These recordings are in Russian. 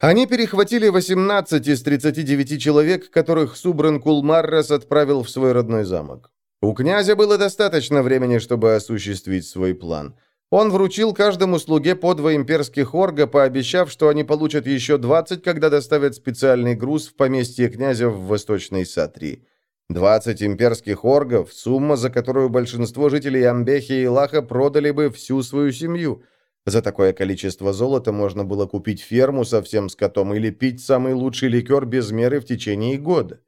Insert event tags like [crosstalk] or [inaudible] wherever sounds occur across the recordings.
Они перехватили 18 из 39 человек, которых Субран Кулмаррас отправил в свой родной замок. У князя было достаточно времени, чтобы осуществить свой план. Он вручил каждому слуге по два имперских орга, пообещав, что они получат еще 20, когда доставят специальный груз в поместье князя в Восточной Сатрии. 20 имперских оргов – сумма, за которую большинство жителей Амбехи и Лаха продали бы всю свою семью. За такое количество золота можно было купить ферму со всем скотом или пить самый лучший ликер без меры в течение года.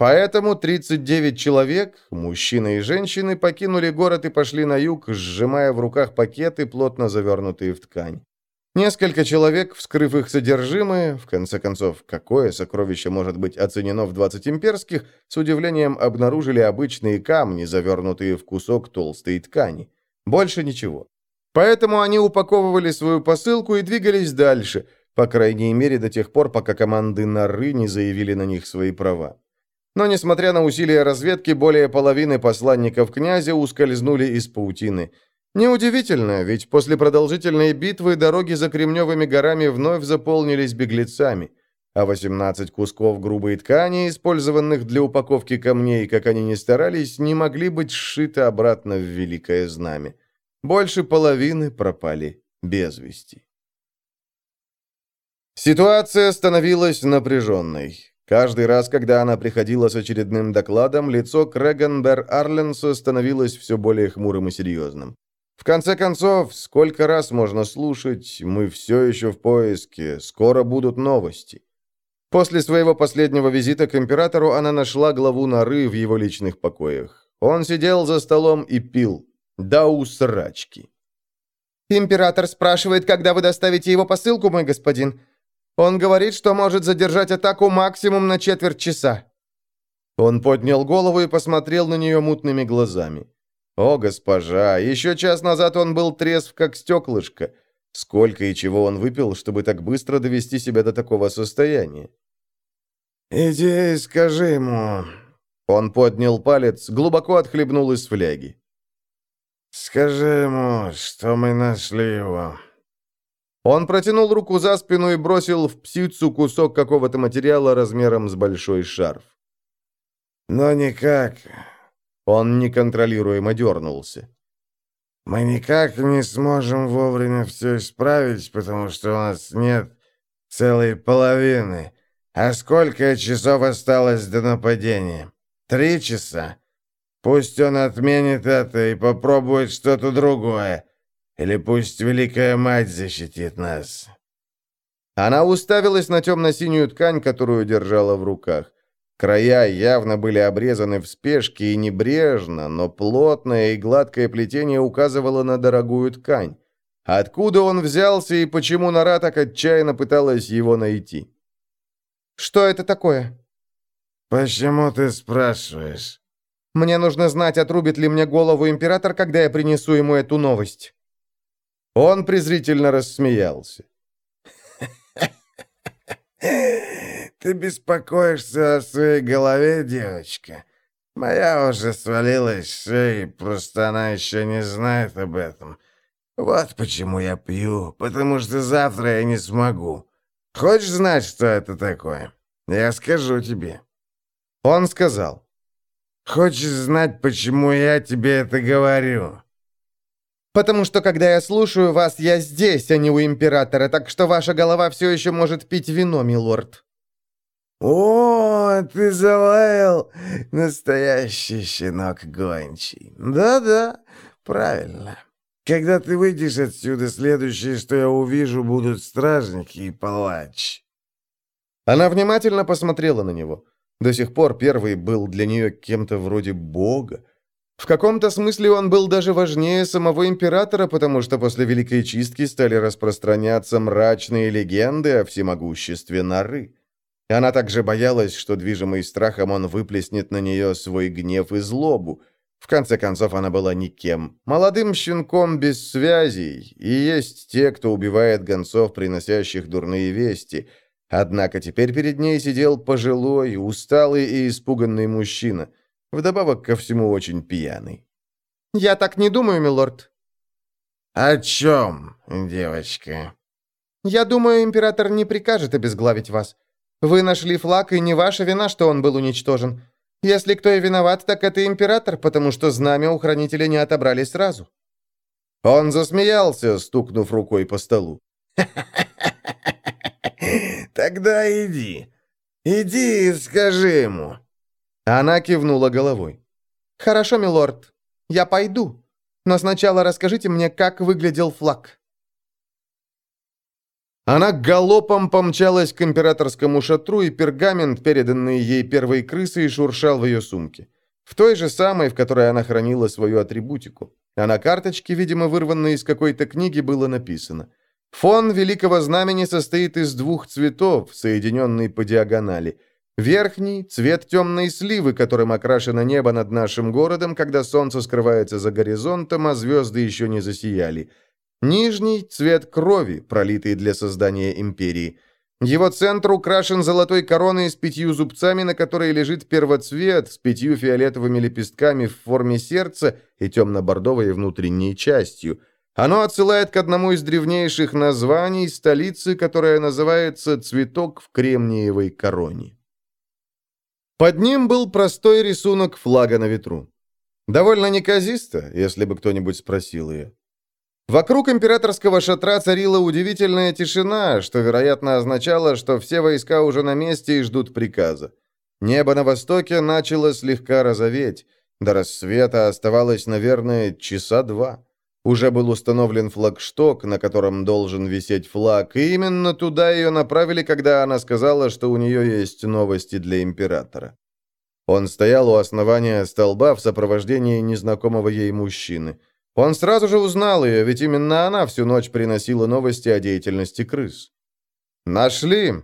Поэтому 39 человек, мужчины и женщины, покинули город и пошли на юг, сжимая в руках пакеты, плотно завернутые в ткань. Несколько человек, вскрыв их содержимое, в конце концов, какое сокровище может быть оценено в 20 имперских, с удивлением обнаружили обычные камни, завернутые в кусок толстой ткани. Больше ничего. Поэтому они упаковывали свою посылку и двигались дальше, по крайней мере до тех пор, пока команды Нары не заявили на них свои права. Но, несмотря на усилия разведки, более половины посланников князя ускользнули из паутины – Неудивительно, ведь после продолжительной битвы дороги за Кремневыми горами вновь заполнились беглецами, а 18 кусков грубой ткани, использованных для упаковки камней, как они ни старались, не могли быть сшиты обратно в Великое Знамя. Больше половины пропали без вести. Ситуация становилась напряженной. Каждый раз, когда она приходила с очередным докладом, лицо Крэгенбер Арленса становилось все более хмурым и серьезным. В конце концов, сколько раз можно слушать, мы все еще в поиске, скоро будут новости. После своего последнего визита к императору она нашла главу норы в его личных покоях. Он сидел за столом и пил. Да усрачки. «Император спрашивает, когда вы доставите его посылку, мой господин. Он говорит, что может задержать атаку максимум на четверть часа». Он поднял голову и посмотрел на нее мутными глазами. О, госпожа, еще час назад он был трезв, как стеклышко. Сколько и чего он выпил, чтобы так быстро довести себя до такого состояния? «Иди и скажи ему...» Он поднял палец, глубоко отхлебнул из фляги. «Скажи ему, что мы нашли его». Он протянул руку за спину и бросил в птицу кусок какого-то материала размером с большой шарф. «Но никак он неконтролируемо дернулся. «Мы никак не сможем вовремя все исправить, потому что у нас нет целой половины. А сколько часов осталось до нападения? Три часа? Пусть он отменит это и попробует что-то другое. Или пусть Великая Мать защитит нас». Она уставилась на темно-синюю ткань, которую держала в руках. Края явно были обрезаны в спешке и небрежно, но плотное и гладкое плетение указывало на дорогую ткань. Откуда он взялся и почему Нора так отчаянно пыталась его найти? «Что это такое?» «Почему ты спрашиваешь?» «Мне нужно знать, отрубит ли мне голову император, когда я принесу ему эту новость». Он презрительно рассмеялся. Ты беспокоишься о своей голове, девочка? Моя уже свалилась с шеи, просто она еще не знает об этом. Вот почему я пью, потому что завтра я не смогу. Хочешь знать, что это такое? Я скажу тебе». Он сказал. «Хочешь знать, почему я тебе это говорю?» «Потому что, когда я слушаю вас, я здесь, а не у императора, так что ваша голова все еще может пить вино, милорд». «О, ты залаял! Настоящий щенок гончий. Да-да, правильно. Когда ты выйдешь отсюда, следующее, что я увижу, будут стражники и палач». Она внимательно посмотрела на него. До сих пор первый был для нее кем-то вроде бога. В каком-то смысле он был даже важнее самого императора, потому что после Великой Чистки стали распространяться мрачные легенды о всемогуществе Нары. Она также боялась, что, движимый страхом, он выплеснет на нее свой гнев и злобу. В конце концов, она была никем. Молодым щенком без связей. И есть те, кто убивает гонцов, приносящих дурные вести. Однако теперь перед ней сидел пожилой, усталый и испуганный мужчина. Вдобавок ко всему очень пьяный. «Я так не думаю, милорд». «О чем, девочка?» «Я думаю, император не прикажет обезглавить вас. Вы нашли флаг, и не ваша вина, что он был уничтожен. Если кто и виноват, так это император, потому что знамя у хранителя не отобрали сразу». Он засмеялся, стукнув рукой по столу. [laughs] «Тогда иди. Иди и скажи ему». Она кивнула головой. «Хорошо, милорд. Я пойду. Но сначала расскажите мне, как выглядел флаг». Она галопом помчалась к императорскому шатру, и пергамент, переданный ей первой крысой, шуршал в ее сумке. В той же самой, в которой она хранила свою атрибутику. А на карточке, видимо, вырванной из какой-то книги, было написано «Фон Великого Знамени состоит из двух цветов, соединенный по диагонали. Верхний – цвет темной сливы, которым окрашено небо над нашим городом, когда солнце скрывается за горизонтом, а звезды еще не засияли. Нижний – цвет крови, пролитый для создания империи». Его центр украшен золотой короной с пятью зубцами, на которой лежит первоцвет с пятью фиолетовыми лепестками в форме сердца и темно-бордовой внутренней частью. Оно отсылает к одному из древнейших названий столицы, которая называется «Цветок в кремниевой короне». Под ним был простой рисунок флага на ветру. Довольно неказисто, если бы кто-нибудь спросил ее. Вокруг императорского шатра царила удивительная тишина, что, вероятно, означало, что все войска уже на месте и ждут приказа. Небо на востоке начало слегка розоветь. До рассвета оставалось, наверное, часа два. Уже был установлен флагшток, на котором должен висеть флаг, и именно туда ее направили, когда она сказала, что у нее есть новости для императора. Он стоял у основания столба в сопровождении незнакомого ей мужчины – он сразу же узнал ее, ведь именно она всю ночь приносила новости о деятельности крыс. «Нашли!»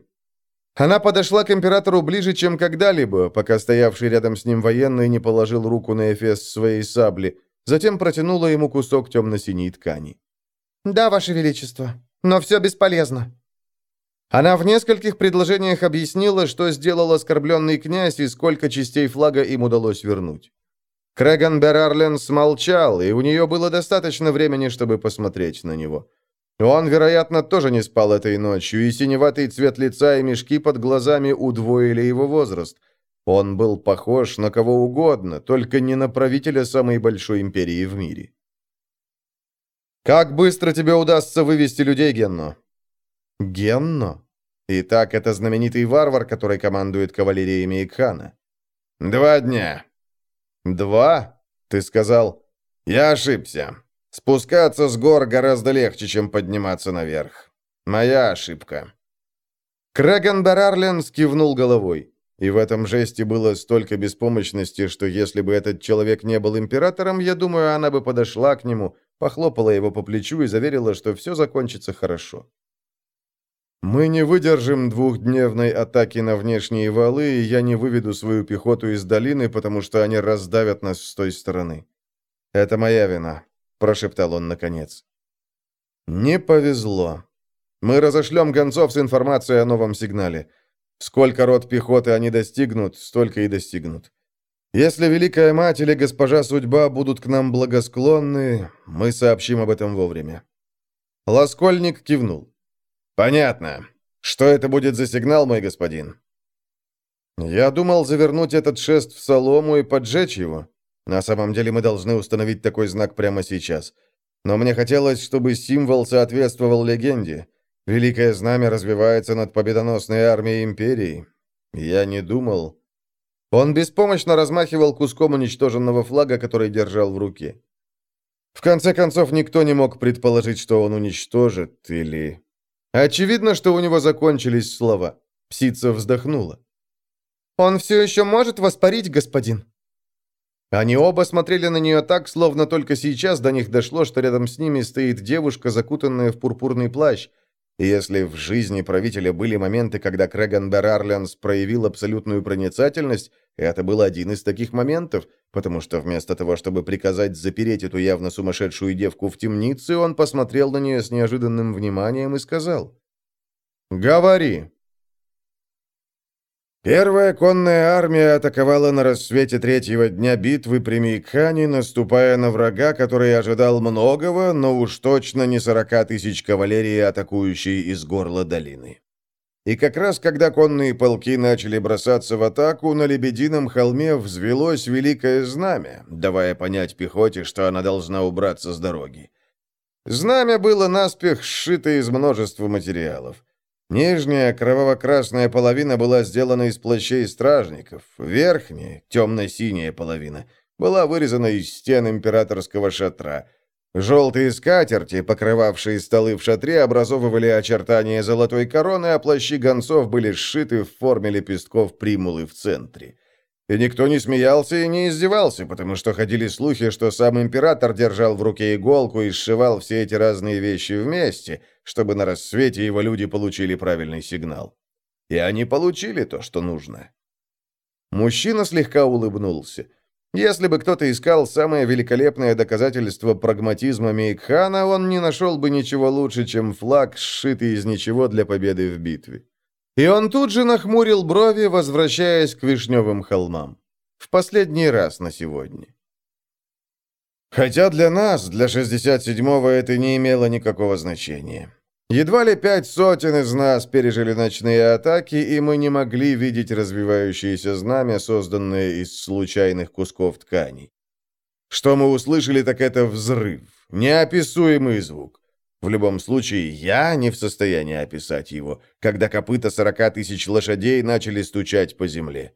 Она подошла к императору ближе, чем когда-либо, пока стоявший рядом с ним военный не положил руку на эфес своей сабли, затем протянула ему кусок темно-синей ткани. «Да, Ваше Величество, но все бесполезно». Она в нескольких предложениях объяснила, что сделал оскорбленный князь и сколько частей флага им удалось вернуть. Крэган Берарлен смолчал, и у нее было достаточно времени, чтобы посмотреть на него. Он, вероятно, тоже не спал этой ночью, и синеватый цвет лица и мешки под глазами удвоили его возраст. Он был похож на кого угодно, только не на правителя самой большой империи в мире. «Как быстро тебе удастся вывести людей, Генно?» «Генно?» Итак, это знаменитый варвар, который командует кавалерией Икхана. «Два дня. «Два?» — ты сказал. «Я ошибся. Спускаться с гор гораздо легче, чем подниматься наверх. Моя ошибка». Крэган Барарлен скивнул головой. И в этом жесте было столько беспомощности, что если бы этот человек не был императором, я думаю, она бы подошла к нему, похлопала его по плечу и заверила, что все закончится хорошо. Мы не выдержим двухдневной атаки на внешние валы, и я не выведу свою пехоту из долины, потому что они раздавят нас с той стороны. Это моя вина, прошептал он наконец. Не повезло. Мы разошлем гонцов с информацией о новом сигнале. Сколько рот пехоты они достигнут, столько и достигнут. Если Великая Мать или Госпожа Судьба будут к нам благосклонны, мы сообщим об этом вовремя. Ласкольник кивнул. «Понятно. Что это будет за сигнал, мой господин?» «Я думал завернуть этот шест в солому и поджечь его. На самом деле мы должны установить такой знак прямо сейчас. Но мне хотелось, чтобы символ соответствовал легенде. Великое знамя развивается над победоносной армией Империи. Я не думал...» Он беспомощно размахивал куском уничтоженного флага, который держал в руке. В конце концов, никто не мог предположить, что он уничтожит или Очевидно, что у него закончились слова. Псица вздохнула. «Он все еще может воспарить, господин?» Они оба смотрели на нее так, словно только сейчас до них дошло, что рядом с ними стоит девушка, закутанная в пурпурный плащ, если в жизни правителя были моменты, когда Крэган Берарлянс проявил абсолютную проницательность, это был один из таких моментов, потому что вместо того, чтобы приказать запереть эту явно сумасшедшую девку в темнице, он посмотрел на нее с неожиданным вниманием и сказал «Говори». Первая конная армия атаковала на рассвете третьего дня битвы при Мейкхане, наступая на врага, который ожидал многого, но уж точно не сорока тысяч кавалерии, атакующей из горла долины. И как раз когда конные полки начали бросаться в атаку, на Лебедином холме взвелось великое знамя, давая понять пехоте, что она должна убраться с дороги. Знамя было наспех сшито из множества материалов. Нижняя кроваво-красная половина была сделана из плащей стражников, верхняя, темно-синяя половина, была вырезана из стен императорского шатра. Желтые скатерти, покрывавшие столы в шатре, образовывали очертания золотой короны, а плащи гонцов были сшиты в форме лепестков примулы в центре. И никто не смеялся и не издевался, потому что ходили слухи, что сам император держал в руке иголку и сшивал все эти разные вещи вместе, чтобы на рассвете его люди получили правильный сигнал. И они получили то, что нужно. Мужчина слегка улыбнулся. Если бы кто-то искал самое великолепное доказательство прагматизма Мейкхана, он не нашел бы ничего лучше, чем флаг, сшитый из ничего для победы в битве. И он тут же нахмурил брови, возвращаясь к Вишневым холмам. В последний раз на сегодня. Хотя для нас, для 67-го, это не имело никакого значения. Едва ли пять сотен из нас пережили ночные атаки, и мы не могли видеть развивающееся знамя, созданное из случайных кусков тканей. Что мы услышали, так это взрыв, неописуемый звук. В любом случае, я не в состоянии описать его, когда копыта сорока тысяч лошадей начали стучать по земле.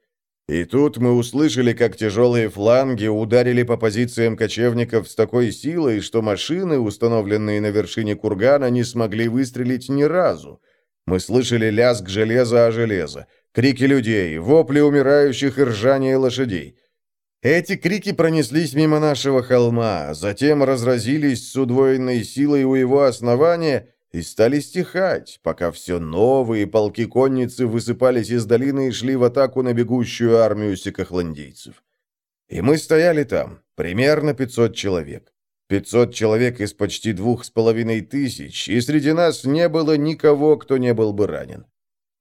И тут мы услышали, как тяжелые фланги ударили по позициям кочевников с такой силой, что машины, установленные на вершине кургана, не смогли выстрелить ни разу. Мы слышали лязг железа о железо, крики людей, вопли умирающих и ржание лошадей. Эти крики пронеслись мимо нашего холма, затем разразились с удвоенной силой у его основания и стали стихать, пока все новые полки конницы высыпались из долины и шли в атаку на бегущую армию сикохландийцев. И мы стояли там, примерно 500 человек. 500 человек из почти двух с половиной тысяч, и среди нас не было никого, кто не был бы ранен.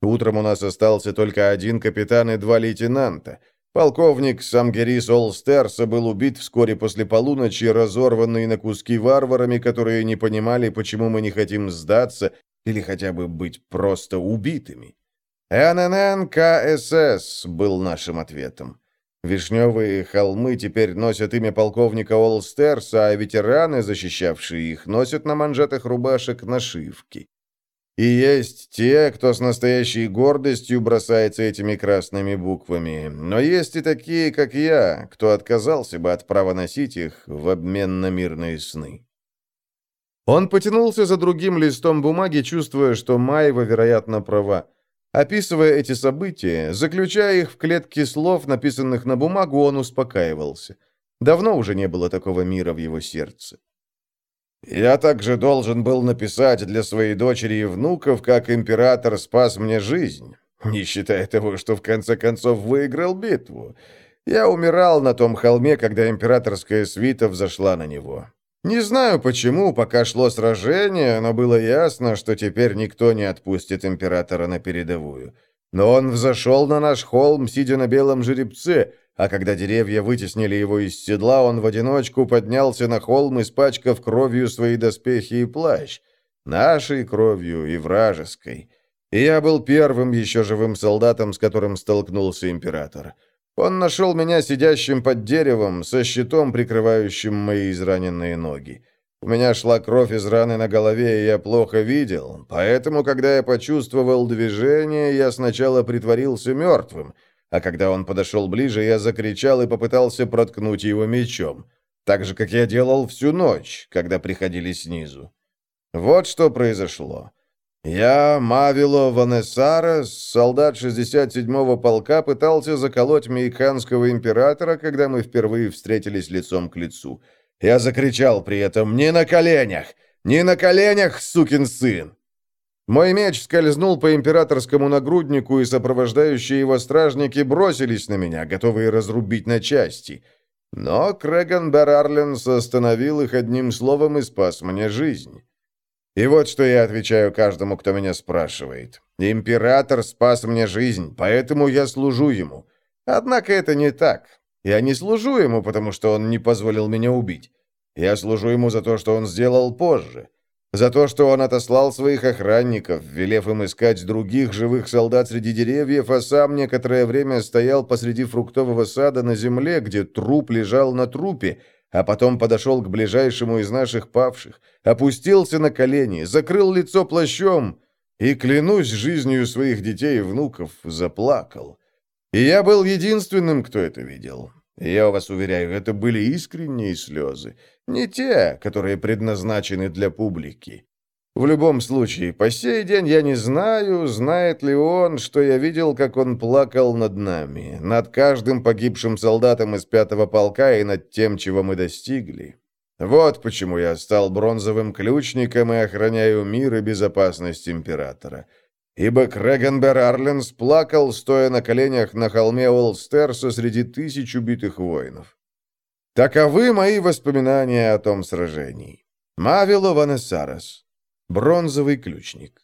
Утром у нас остался только один капитан и два лейтенанта — Полковник Самгерис Олстерса был убит вскоре после полуночи, разорванный на куски варварами, которые не понимали, почему мы не хотим сдаться или хотя бы быть просто убитыми. ННН КСС был нашим ответом. Вишневые холмы теперь носят имя полковника Олстерса, а ветераны, защищавшие их, носят на манжетах рубашек нашивки. И есть те, кто с настоящей гордостью бросается этими красными буквами. Но есть и такие, как я, кто отказался бы от права носить их в обмен на мирные сны. Он потянулся за другим листом бумаги, чувствуя, что Маева, вероятно, права. Описывая эти события, заключая их в клетки слов, написанных на бумагу, он успокаивался. Давно уже не было такого мира в его сердце. Я также должен был написать для своей дочери и внуков, как император спас мне жизнь, не считая того, что в конце концов выиграл битву. Я умирал на том холме, когда императорская свита взошла на него. Не знаю почему, пока шло сражение, но было ясно, что теперь никто не отпустит императора на передовую. Но он взошел на наш холм, сидя на белом жеребце, а когда деревья вытеснили его из седла, он в одиночку поднялся на холм, испачкав кровью свои доспехи и плащ. Нашей кровью и вражеской. И я был первым еще живым солдатом, с которым столкнулся император. Он нашел меня сидящим под деревом, со щитом, прикрывающим мои израненные ноги. У меня шла кровь из раны на голове, и я плохо видел, поэтому, когда я почувствовал движение, я сначала притворился мертвым — а когда он подошел ближе, я закричал и попытался проткнуть его мечом, так же, как я делал всю ночь, когда приходили снизу. Вот что произошло. Я, Мавило Ванессарес, солдат 67-го полка, пытался заколоть мейканского императора, когда мы впервые встретились лицом к лицу. Я закричал при этом «Не на коленях! Не на коленях, сукин сын!» Мой меч скользнул по императорскому нагруднику, и сопровождающие его стражники бросились на меня, готовые разрубить на части. Но Крэган Берарленс остановил их одним словом и спас мне жизнь. И вот что я отвечаю каждому, кто меня спрашивает. Император спас мне жизнь, поэтому я служу ему. Однако это не так. Я не служу ему, потому что он не позволил меня убить. Я служу ему за то, что он сделал позже. За то, что он отослал своих охранников, велев им искать других живых солдат среди деревьев, а сам некоторое время стоял посреди фруктового сада на земле, где труп лежал на трупе, а потом подошел к ближайшему из наших павших, опустился на колени, закрыл лицо плащом и, клянусь жизнью своих детей и внуков, заплакал. И я был единственным, кто это видел. Я вас уверяю, это были искренние слезы, не те, которые предназначены для публики. В любом случае, по сей день я не знаю, знает ли он, что я видел, как он плакал над нами, над каждым погибшим солдатом из пятого полка и над тем, чего мы достигли. Вот почему я стал бронзовым ключником и охраняю мир и безопасность императора ибо Крэгенбер Арленс плакал, стоя на коленях на холме Олстерса среди тысяч убитых воинов. Таковы мои воспоминания о том сражении. Мавило Ванессарес. Бронзовый ключник.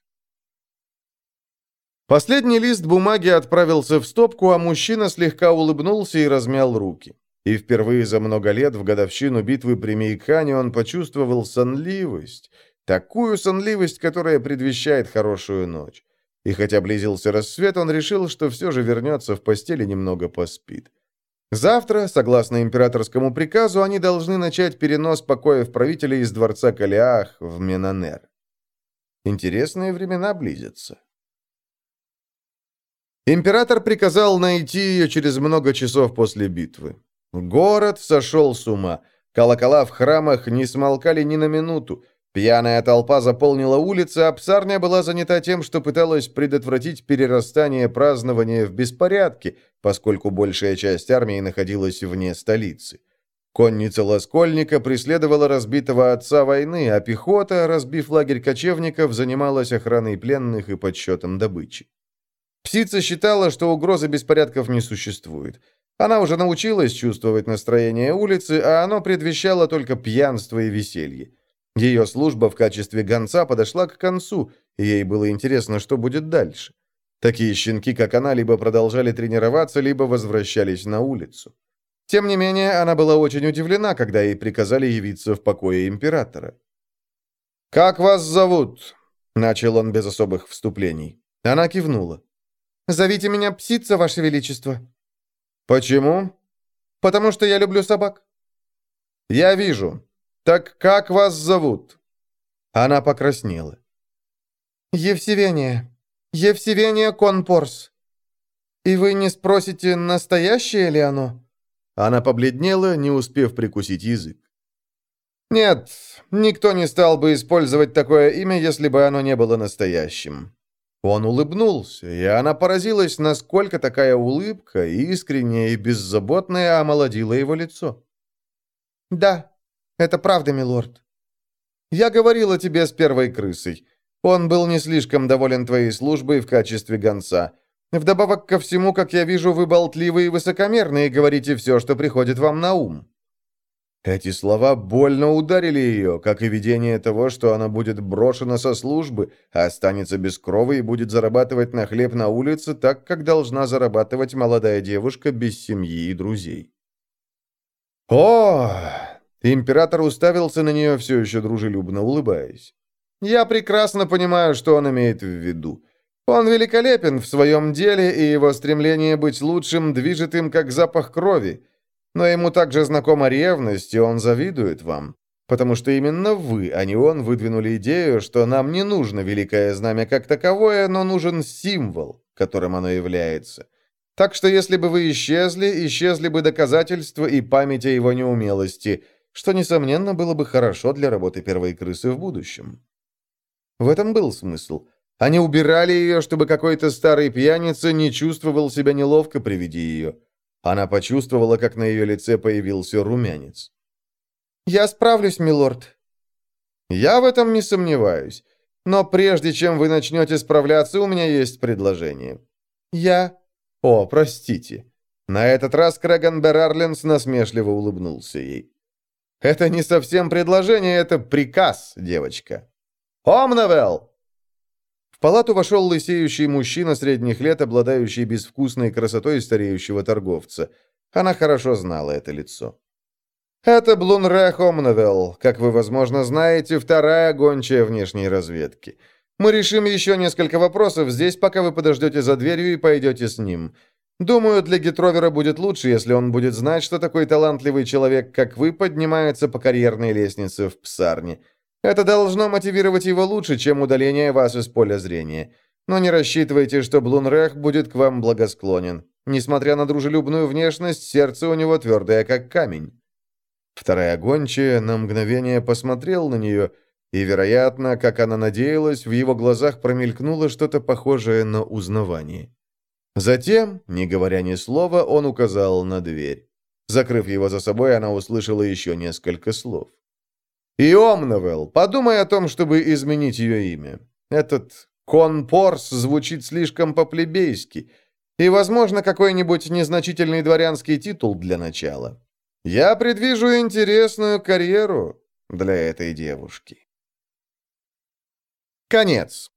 Последний лист бумаги отправился в стопку, а мужчина слегка улыбнулся и размял руки. И впервые за много лет в годовщину битвы при Мейкане он почувствовал сонливость, такую сонливость, которая предвещает хорошую ночь. И хотя близился рассвет, он решил, что все же вернется в постель и немного поспит. Завтра, согласно императорскому приказу, они должны начать перенос покоев правителей из дворца Калиах в Менанер. Интересные времена близятся. Император приказал найти ее через много часов после битвы. Город сошел с ума. Колокола в храмах не смолкали ни на минуту. Пьяная толпа заполнила улицы, а псарня была занята тем, что пыталась предотвратить перерастание празднования в беспорядке, поскольку большая часть армии находилась вне столицы. Конница Лоскольника преследовала разбитого отца войны, а пехота, разбив лагерь кочевников, занималась охраной пленных и подсчетом добычи. Псица считала, что угрозы беспорядков не существует. Она уже научилась чувствовать настроение улицы, а оно предвещало только пьянство и веселье. Ее служба в качестве гонца подошла к концу, и ей было интересно, что будет дальше. Такие щенки, как она, либо продолжали тренироваться, либо возвращались на улицу. Тем не менее, она была очень удивлена, когда ей приказали явиться в покое императора. «Как вас зовут?» — начал он без особых вступлений. Она кивнула. «Зовите меня Псица, Ваше Величество». «Почему?» «Потому что я люблю собак». «Я вижу. «Так как вас зовут?» Она покраснела. «Евсевения. Евсевения Конпорс. И вы не спросите, настоящее ли оно?» Она побледнела, не успев прикусить язык. «Нет, никто не стал бы использовать такое имя, если бы оно не было настоящим». Он улыбнулся, и она поразилась, насколько такая улыбка, искренняя и беззаботная, омолодила его лицо. «Да, это правда, милорд. Я говорила тебе с первой крысой. Он был не слишком доволен твоей службой в качестве гонца. Вдобавок ко всему, как я вижу, вы болтливы и высокомерны и говорите все, что приходит вам на ум». Эти слова больно ударили ее, как и видение того, что она будет брошена со службы, а останется без крови и будет зарабатывать на хлеб на улице так, как должна зарабатывать молодая девушка без семьи и друзей. «О, Император уставился на нее, все еще дружелюбно улыбаясь. «Я прекрасно понимаю, что он имеет в виду. Он великолепен в своем деле, и его стремление быть лучшим движет им, как запах крови. Но ему также знакома ревность, и он завидует вам. Потому что именно вы, а не он, выдвинули идею, что нам не нужно великое знамя как таковое, но нужен символ, которым оно является. Так что если бы вы исчезли, исчезли бы доказательства и память о его неумелости – что, несомненно, было бы хорошо для работы первой крысы в будущем. В этом был смысл. Они убирали ее, чтобы какой-то старый пьяница не чувствовал себя неловко при виде ее. Она почувствовала, как на ее лице появился румянец. «Я справлюсь, милорд». «Я в этом не сомневаюсь. Но прежде чем вы начнете справляться, у меня есть предложение». «Я...» «О, простите». На этот раз Крэган Берарленс насмешливо улыбнулся ей. Это не совсем предложение, это приказ, девочка. Омнавел!» В палату вошел лысеющий мужчина средних лет, обладающий безвкусной красотой стареющего торговца. Она хорошо знала это лицо. Это Блунре Хомневелл, как вы, возможно, знаете, вторая гончая внешней разведки. Мы решим еще несколько вопросов здесь, пока вы подождете за дверью и пойдете с ним. Думаю, для Гетровера будет лучше, если он будет знать, что такой талантливый человек, как вы, поднимается по карьерной лестнице в псарне. Это должно мотивировать его лучше, чем удаление вас из поля зрения. Но не рассчитывайте, что Блунрех будет к вам благосклонен. Несмотря на дружелюбную внешность, сердце у него твердое, как камень. Вторая гончая на мгновение посмотрел на нее, и, вероятно, как она надеялась, в его глазах промелькнуло что-то похожее на узнавание. Затем, не говоря ни слова, он указал на дверь. Закрыв его за собой, она услышала еще несколько слов. «И Омновелл, подумай о том, чтобы изменить ее имя. Этот Конпорс звучит слишком по-плебейски, и, возможно, какой-нибудь незначительный дворянский титул для начала. Я предвижу интересную карьеру для этой девушки. Конец.